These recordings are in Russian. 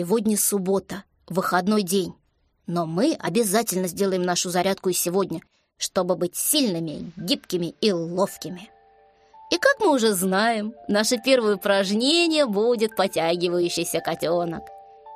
Сегодня суббота, выходной день. Но мы обязательно сделаем нашу зарядку и сегодня, чтобы быть сильными, гибкими и ловкими. И как мы уже знаем, наше первое упражнение будет потягивающийся котенок.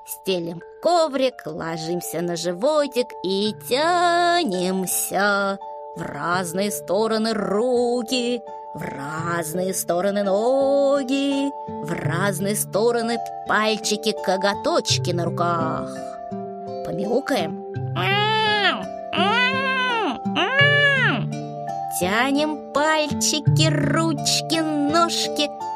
Стелим коврик, ложимся на животик и тянемся в разные стороны руки, в разные стороны ноги, в разные стороны пальчики-коготочки на руках. Помяукаем. Тянем пальчики, ручки, ножки –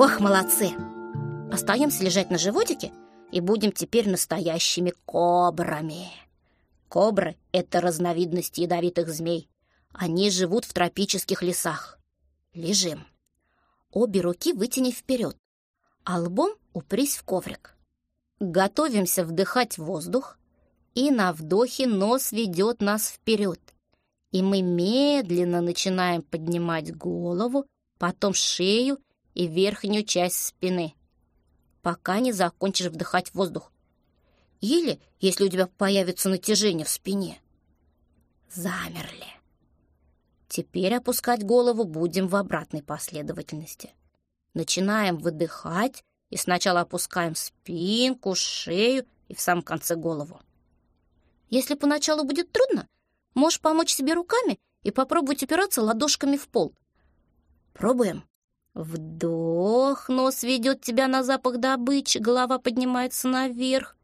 Ох, молодцы! Остаемся лежать на животике и будем теперь настоящими кобрами. Кобры — это разновидность ядовитых змей. Они живут в тропических лесах. Лежим. Обе руки вытяни вперед, а лбом упрись в коврик. Готовимся вдыхать воздух, и на вдохе нос ведет нас вперед. И мы медленно начинаем поднимать голову, потом шею и верхнюю часть спины, пока не закончишь вдыхать воздух. Или, если у тебя появится натяжение в спине. Замерли. Теперь опускать голову будем в обратной последовательности. Начинаем выдыхать и сначала опускаем спинку, шею и в самом конце голову. Если поначалу будет трудно, можешь помочь себе руками и попробовать упираться ладошками в пол. Пробуем. Вдох, нос ведет тебя на запах добычи, голова поднимается наверх.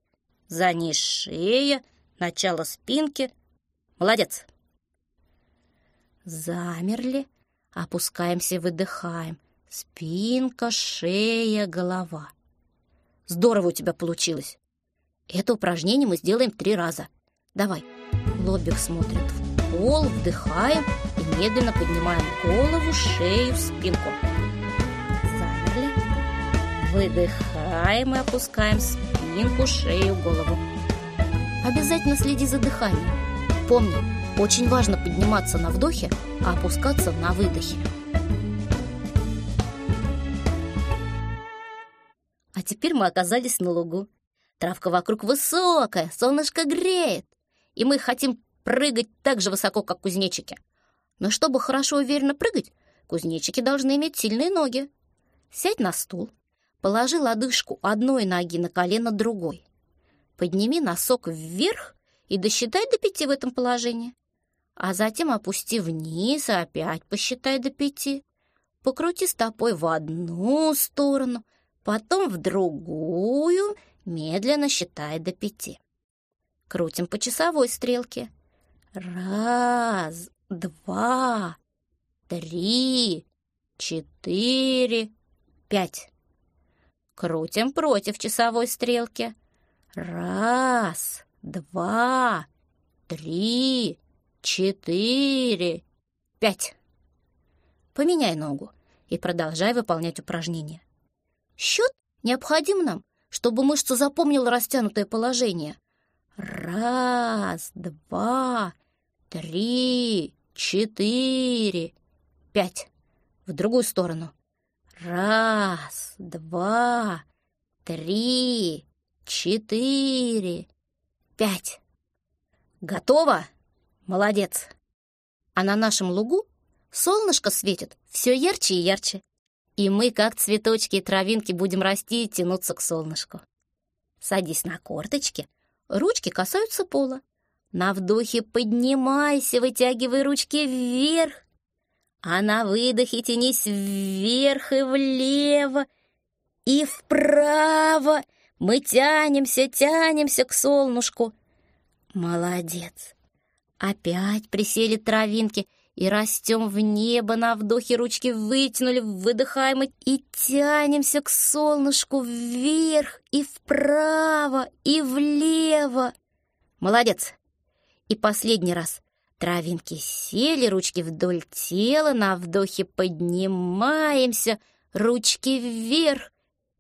За ней шея, начало спинки. Молодец. Замерли, опускаемся, выдыхаем. Спинка, шея, голова. Здорово у тебя получилось. Это упражнение мы сделаем три раза. Давай. Лобик смотрит в пол, вдыхаем и медленно поднимаем голову, шею, спинку. Выдыхаем и опускаем спинку, шею, голову. Обязательно следи за дыханием. Помни, очень важно подниматься на вдохе, а опускаться на выдохе. А теперь мы оказались на лугу. Травка вокруг высокая, солнышко греет. И мы хотим прыгать так же высоко, как кузнечики. Но чтобы хорошо и уверенно прыгать, кузнечики должны иметь сильные ноги. Сядь на стул, Положи лодыжку одной ноги на колено другой. Подними носок вверх и досчитай до пяти в этом положении. А затем опусти вниз и опять посчитай до пяти. Покрути стопой в одну сторону, потом в другую, медленно считай до пяти. Крутим по часовой стрелке. Раз, два, три, четыре, пять. Крутим против часовой стрелки. Раз, два, три, четыре, пять. Поменяй ногу и продолжай выполнять упражнение. Счет необходим нам, чтобы мышца запомнила растянутое положение. Раз, два, три, четыре, пять. В другую сторону. Раз, два, три, четыре, пять. Готово? Молодец. А на нашем лугу солнышко светит все ярче и ярче. И мы, как цветочки и травинки, будем расти и тянуться к солнышку. Садись на корточки, ручки касаются пола. На вдохе поднимайся, вытягивай ручки вверх а на выдохе тянись вверх и влево, и вправо. Мы тянемся, тянемся к солнышку. Молодец. Опять присели травинки и растем в небо, на вдохе ручки вытянули, выдыхаем и тянемся к солнышку вверх и вправо и влево. Молодец. И последний раз. Травинки сели, ручки вдоль тела, на вдохе поднимаемся, Ручки вверх.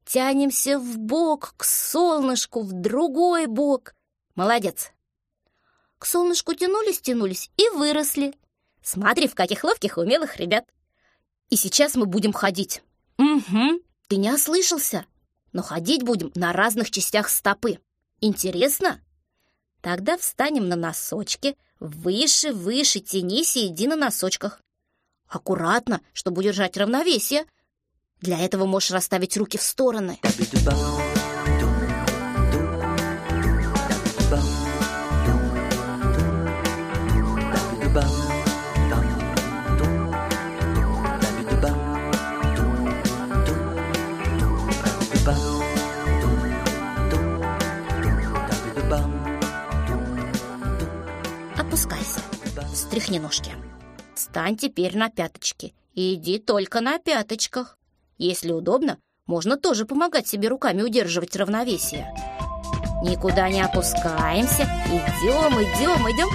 Тянемся в бок, к солнышку, в другой бок. Молодец. К солнышку тянулись, тянулись и выросли. Смотри, в каких ловких умелых ребят. И сейчас мы будем ходить. Угу, ты не ослышался. Но ходить будем на разных частях стопы. Интересно? Тогда встанем на носочки, выше, выше, тянись и иди на носочках. Аккуратно, чтобы удержать равновесие. Для этого можешь расставить руки в стороны. Встряхни ножки. Встань теперь на пяточки и иди только на пяточках. Если удобно, можно тоже помогать себе руками удерживать равновесие. Никуда не опускаемся. Идем, идем, идем.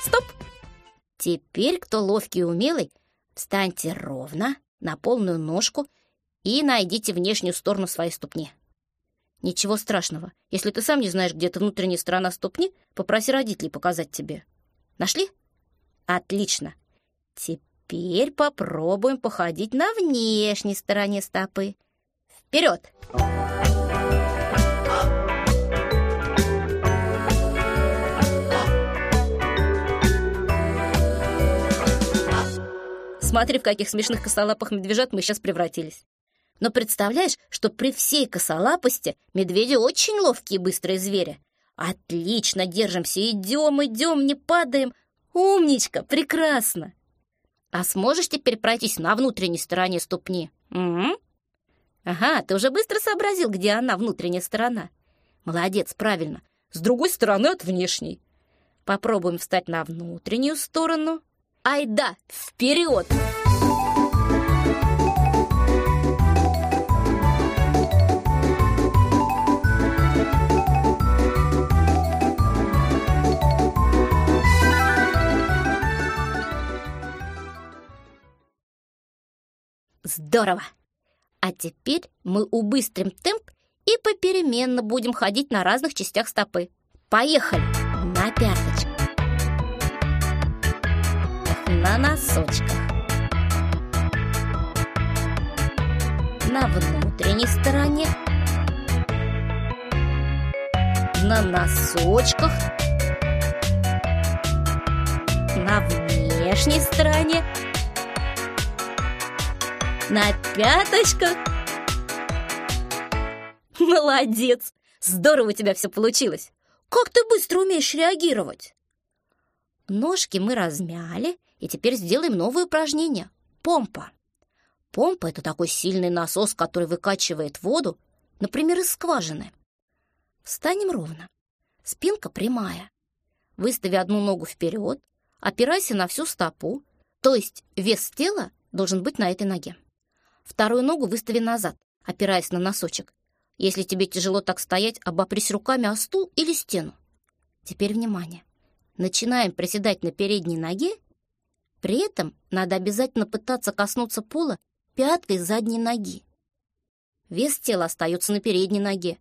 Стоп! Теперь, кто ловкий и умелый, встаньте ровно, на полную ножку и найдите внешнюю сторону своей ступни. Ничего страшного. Если ты сам не знаешь, где это внутренняя сторона ступни, попроси родителей показать тебе. Нашли? Отлично. Теперь попробуем походить на внешней стороне стопы. Вперед! Смотри, в каких смешных косолапых медвежат мы сейчас превратились. Но представляешь, что при всей косолапости медведи очень ловкие и быстрые звери. Отлично держимся, идем, идем, не падаем. Умничка, прекрасно. А сможешь теперь пройтись на внутренней стороне ступни? Угу. Ага, ты уже быстро сообразил, где она, внутренняя сторона. Молодец, правильно. С другой стороны от внешней. Попробуем встать на внутреннюю сторону. Ай да, вперед! Здорово! А теперь мы убыстрим темп и попеременно будем ходить на разных частях стопы. Поехали! На пяточках, на носочках, на внутренней стороне, на носочках, на внешней стороне, на пяточках. Молодец! Здорово у тебя все получилось. Как ты быстро умеешь реагировать? Ножки мы размяли, и теперь сделаем новое упражнение. Помпа. Помпа — это такой сильный насос, который выкачивает воду, например, из скважины. Встанем ровно. Спинка прямая. Выстави одну ногу вперед, опирайся на всю стопу, то есть вес тела должен быть на этой ноге. Вторую ногу выстави назад, опираясь на носочек. Если тебе тяжело так стоять, обопрись руками о стул или стену. Теперь внимание. Начинаем приседать на передней ноге. При этом надо обязательно пытаться коснуться пола пяткой задней ноги. Вес тела остается на передней ноге.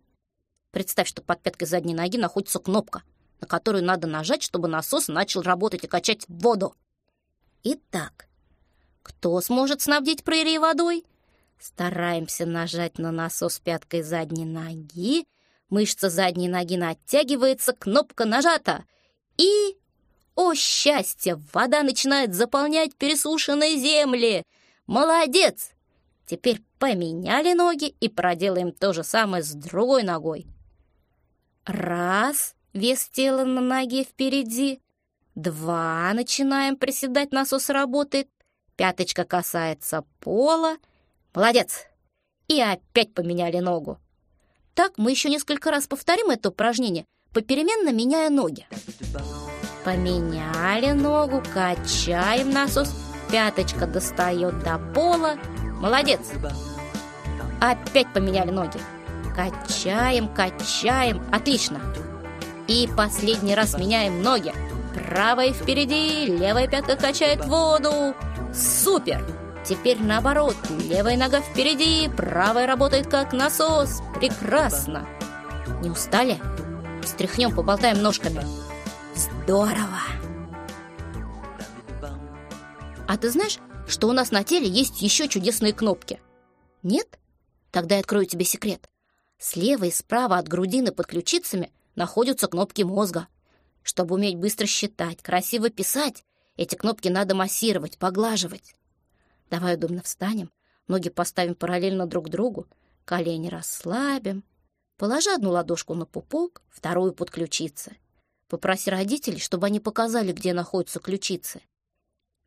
Представь, что под пяткой задней ноги находится кнопка, на которую надо нажать, чтобы насос начал работать и качать воду. Итак, кто сможет снабдить прерии водой? Стараемся нажать на насос пяткой задней ноги. Мышца задней ноги натягивается, кнопка нажата. И, о счастье, вода начинает заполнять пересушенные земли. Молодец! Теперь поменяли ноги и проделаем то же самое с другой ногой. Раз, вес тела на ноге впереди. Два, начинаем приседать, насос работает. Пяточка касается пола. Молодец! И опять поменяли ногу. Так мы еще несколько раз повторим это упражнение, попеременно меняя ноги. Поменяли ногу, качаем насос, пяточка достает до пола. Молодец! Опять поменяли ноги. Качаем, качаем. Отлично. И последний раз меняем ноги. Правая впереди, левая пятка качает воду. Супер! Теперь наоборот, левая нога впереди, правая работает как насос. Прекрасно! Не устали? Встряхнем, поболтаем ножками. Здорово! А ты знаешь, что у нас на теле есть еще чудесные кнопки? Нет? Тогда я открою тебе секрет. Слева и справа от грудины под ключицами находятся кнопки мозга. Чтобы уметь быстро считать, красиво писать, эти кнопки надо массировать, поглаживать. Давай удобно встанем, ноги поставим параллельно друг другу, колени расслабим. Положи одну ладошку на пупок, вторую под ключицы. Попроси родителей, чтобы они показали, где находятся ключицы.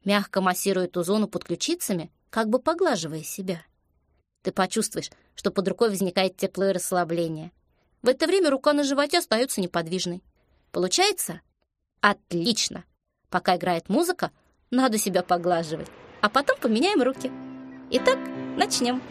Мягко массируй эту зону под ключицами, как бы поглаживая себя. Ты почувствуешь, что под рукой возникает тепло и расслабление. В это время рука на животе остается неподвижной. Получается? Отлично! Пока играет музыка, надо себя поглаживать, а потом поменяем руки. Итак, начнем.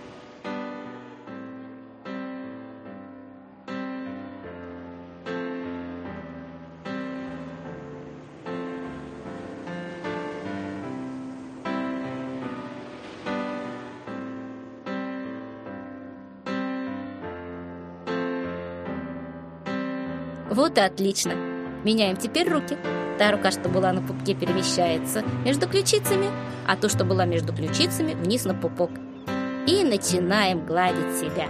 Вот и отлично. Меняем теперь руки. Та рука, что была на пупке, перемещается между ключицами, а то, что была между ключицами, вниз на пупок. И начинаем гладить себя.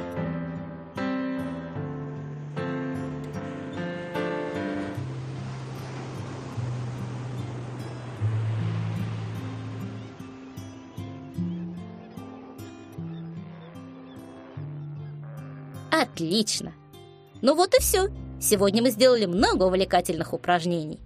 Отлично! Ну вот и все. Сегодня мы сделали много увлекательных упражнений.